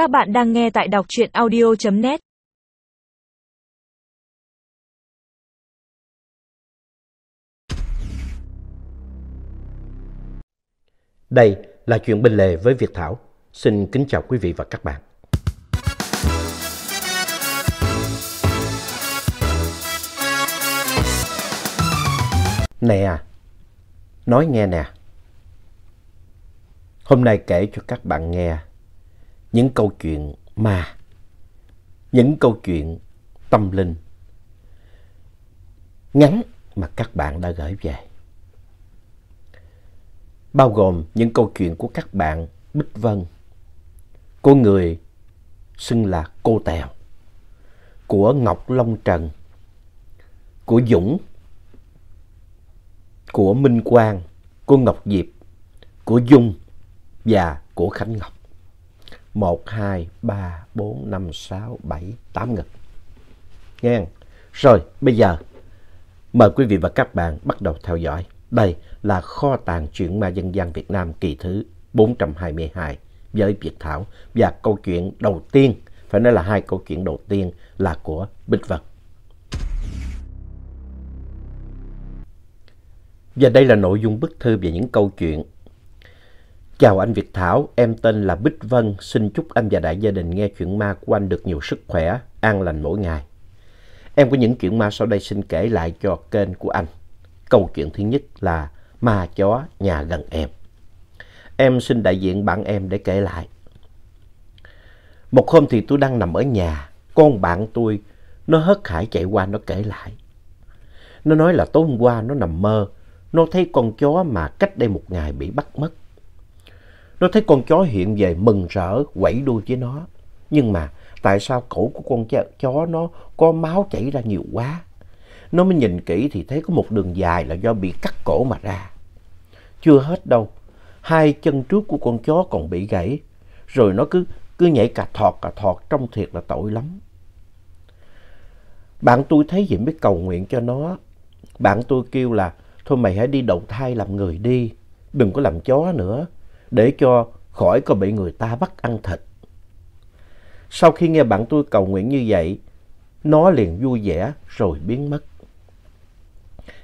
Các bạn đang nghe tại đọc truyện audio.net Đây là chuyện bên lề với Việt Thảo. Xin kính chào quý vị và các bạn. Nè, à, nói nghe nè. Hôm nay kể cho các bạn nghe những câu chuyện ma, những câu chuyện tâm linh ngắn mà các bạn đã gửi về. Bao gồm những câu chuyện của các bạn Bích Vân, của người xưng là cô Tèo, của Ngọc Long Trần, của Dũng, của Minh Quang, của Ngọc Diệp, của Dung và của Khánh Ngọc. 1, 2, 3, 4, 5, 6, 7, 8 ngực. Nghe Rồi, bây giờ mời quý vị và các bạn bắt đầu theo dõi. Đây là kho tàng truyện ma dân gian Việt Nam kỳ thứ 422 với Việt Thảo. Và câu chuyện đầu tiên, phải nói là hai câu chuyện đầu tiên là của Bích Vật. Và đây là nội dung bức thư về những câu chuyện. Chào anh Việt Thảo, em tên là Bích Vân, xin chúc anh và đại gia đình nghe chuyện ma của anh được nhiều sức khỏe, an lành mỗi ngày. Em có những chuyện ma sau đây xin kể lại cho kênh của anh. Câu chuyện thứ nhất là ma chó nhà gần em. Em xin đại diện bạn em để kể lại. Một hôm thì tôi đang nằm ở nhà, con bạn tôi nó hớt hải chạy qua nó kể lại. Nó nói là tối hôm qua nó nằm mơ, nó thấy con chó mà cách đây một ngày bị bắt mất. Nó thấy con chó hiện về mừng rỡ, quẩy đuôi với nó. Nhưng mà tại sao cổ của con chó nó có máu chảy ra nhiều quá? Nó mới nhìn kỹ thì thấy có một đường dài là do bị cắt cổ mà ra. Chưa hết đâu, hai chân trước của con chó còn bị gãy, rồi nó cứ cứ nhảy cà thọt cà thọt trông thiệt là tội lắm. Bạn tôi thấy vậy mới cầu nguyện cho nó. Bạn tôi kêu là thôi mày hãy đi đầu thai làm người đi, đừng có làm chó nữa, để cho khỏi có bị người ta bắt ăn thịt. Sau khi nghe bạn tôi cầu nguyện như vậy, nó liền vui vẻ rồi biến mất.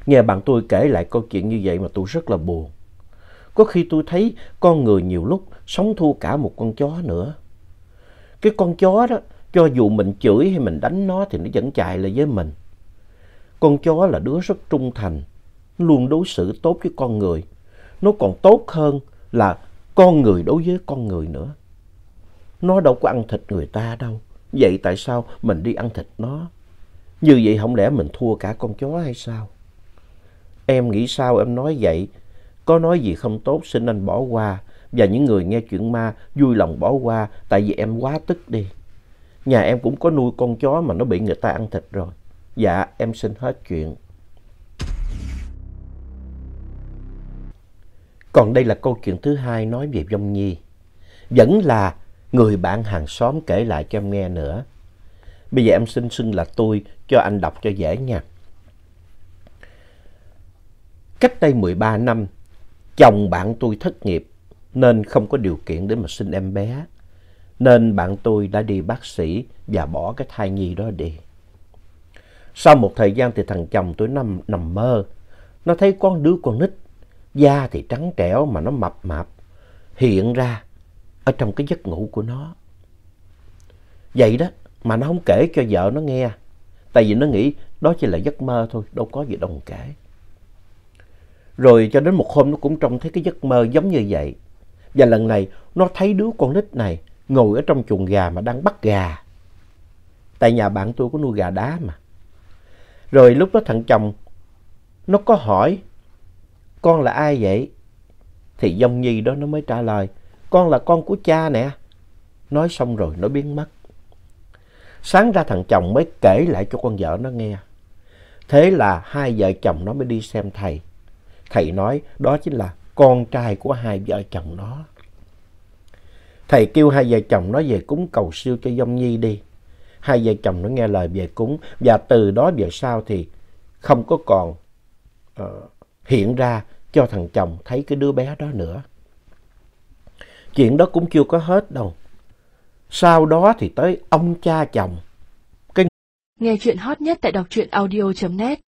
Nghe bạn tôi kể lại câu chuyện như vậy mà tôi rất là buồn. Có khi tôi thấy con người nhiều lúc sống thua cả một con chó nữa. Cái con chó đó, cho dù mình chửi hay mình đánh nó thì nó vẫn chạy lại với mình. Con chó là đứa rất trung thành, luôn đối xử tốt với con người. Nó còn tốt hơn là con người đối với con người nữa. Nó đâu có ăn thịt người ta đâu. Vậy tại sao mình đi ăn thịt nó? Như vậy không lẽ mình thua cả con chó hay sao? Em nghĩ sao em nói vậy? Có nói gì không tốt, xin anh bỏ qua. Và những người nghe chuyện ma, vui lòng bỏ qua, tại vì em quá tức đi. Nhà em cũng có nuôi con chó mà nó bị người ta ăn thịt rồi. Dạ em xin hết chuyện. Còn đây là câu chuyện thứ hai nói về Vong Nhi. Vẫn là người bạn hàng xóm kể lại cho em nghe nữa. Bây giờ em xin xưng là tôi cho anh đọc cho dễ nha. Cách đây 13 năm, chồng bạn tôi thất nghiệp nên không có điều kiện để mà sinh em bé. Nên bạn tôi đã đi bác sĩ và bỏ cái thai nhi đó đi. Sau một thời gian thì thằng chồng tôi nằm, nằm mơ. Nó thấy con đứa con nít, da thì trắng trẻo mà nó mập mạp, hiện ra ở trong cái giấc ngủ của nó. Vậy đó, mà nó không kể cho vợ nó nghe. Tại vì nó nghĩ đó chỉ là giấc mơ thôi, đâu có gì đâu kể. Rồi cho đến một hôm nó cũng trông thấy cái giấc mơ giống như vậy. Và lần này nó thấy đứa con nít này ngồi ở trong chuồng gà mà đang bắt gà. Tại nhà bạn tôi có nuôi gà đá mà. Rồi lúc đó thằng chồng nó có hỏi con là ai vậy? Thì dông nhi đó nó mới trả lời con là con của cha nè. Nói xong rồi nó biến mất. Sáng ra thằng chồng mới kể lại cho con vợ nó nghe. Thế là hai vợ chồng nó mới đi xem thầy. Thầy nói đó chính là con trai của hai vợ chồng nó. Thầy kêu hai vợ chồng nó về cúng cầu siêu cho Dông Nhi đi. Hai vợ chồng nó nghe lời về cúng và từ đó về sau thì không có còn uh, hiện ra cho thằng chồng thấy cái đứa bé đó nữa. Chuyện đó cũng chưa có hết đâu. Sau đó thì tới ông cha chồng. Nghe chuyện hot nhất tại đọc truyện audio.net